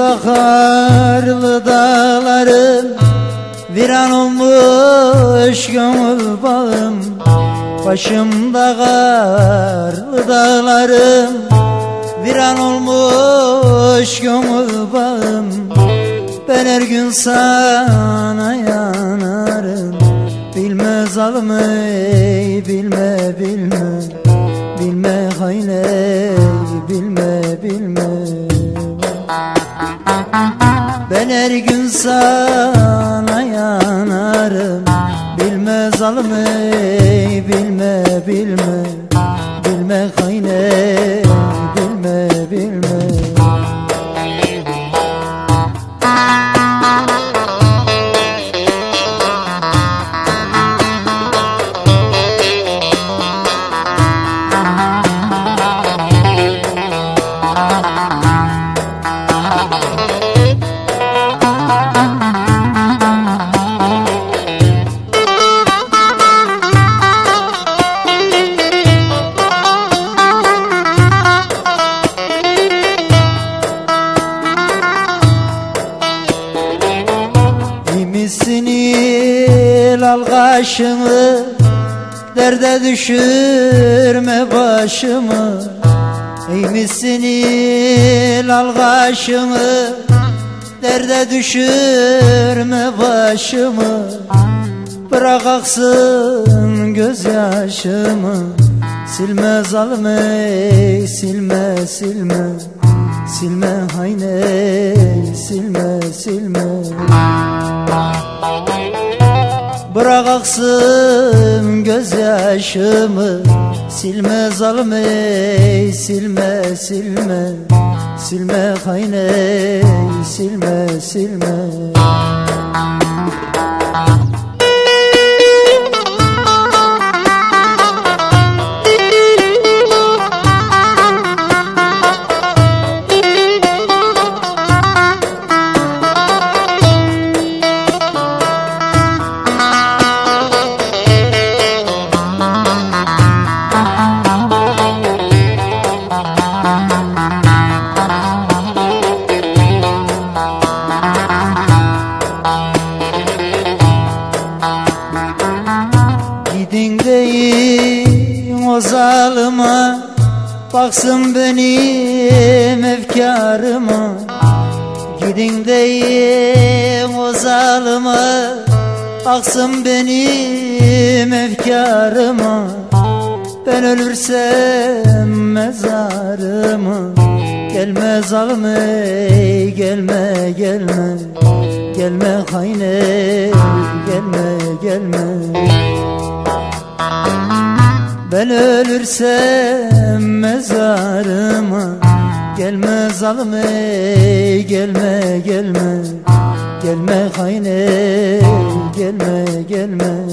Başımda karlı dağlarım Viran olmuş gönül bağım Başımda karlı dağlarım Viran olmuş gönül bağım Ben her gün sana yanarım. Bilme zalim ey bilme bilme. Bilme hain ey bilme bilme Ben her gün sana yanarım. Bilme zalim ey bilme bilme. Bilme hain ey bilme bilme al kaşımı Derde düşürme başımı. Ey misin il al kaşımı Derde düşürme başımı. Bırak aksın gözyaşımı Silme zalim ey silme silme. Silme hain ey silme silme Bırak aksın gözyaşımı. Silme zalim silme silme. Silme hain ey silme silme o zalıma Baksın benim efkarıma. Gidin deyin o zalıma Baksın benim efkarıma. Ben ölürsem mezarıma. Gelme zalim ey gelme gelme. Gelme hain ey gelme gelme Ben ölürsem mezarıma Gelme zalim ey gelme gelme. Gelme hain ey gelme gelme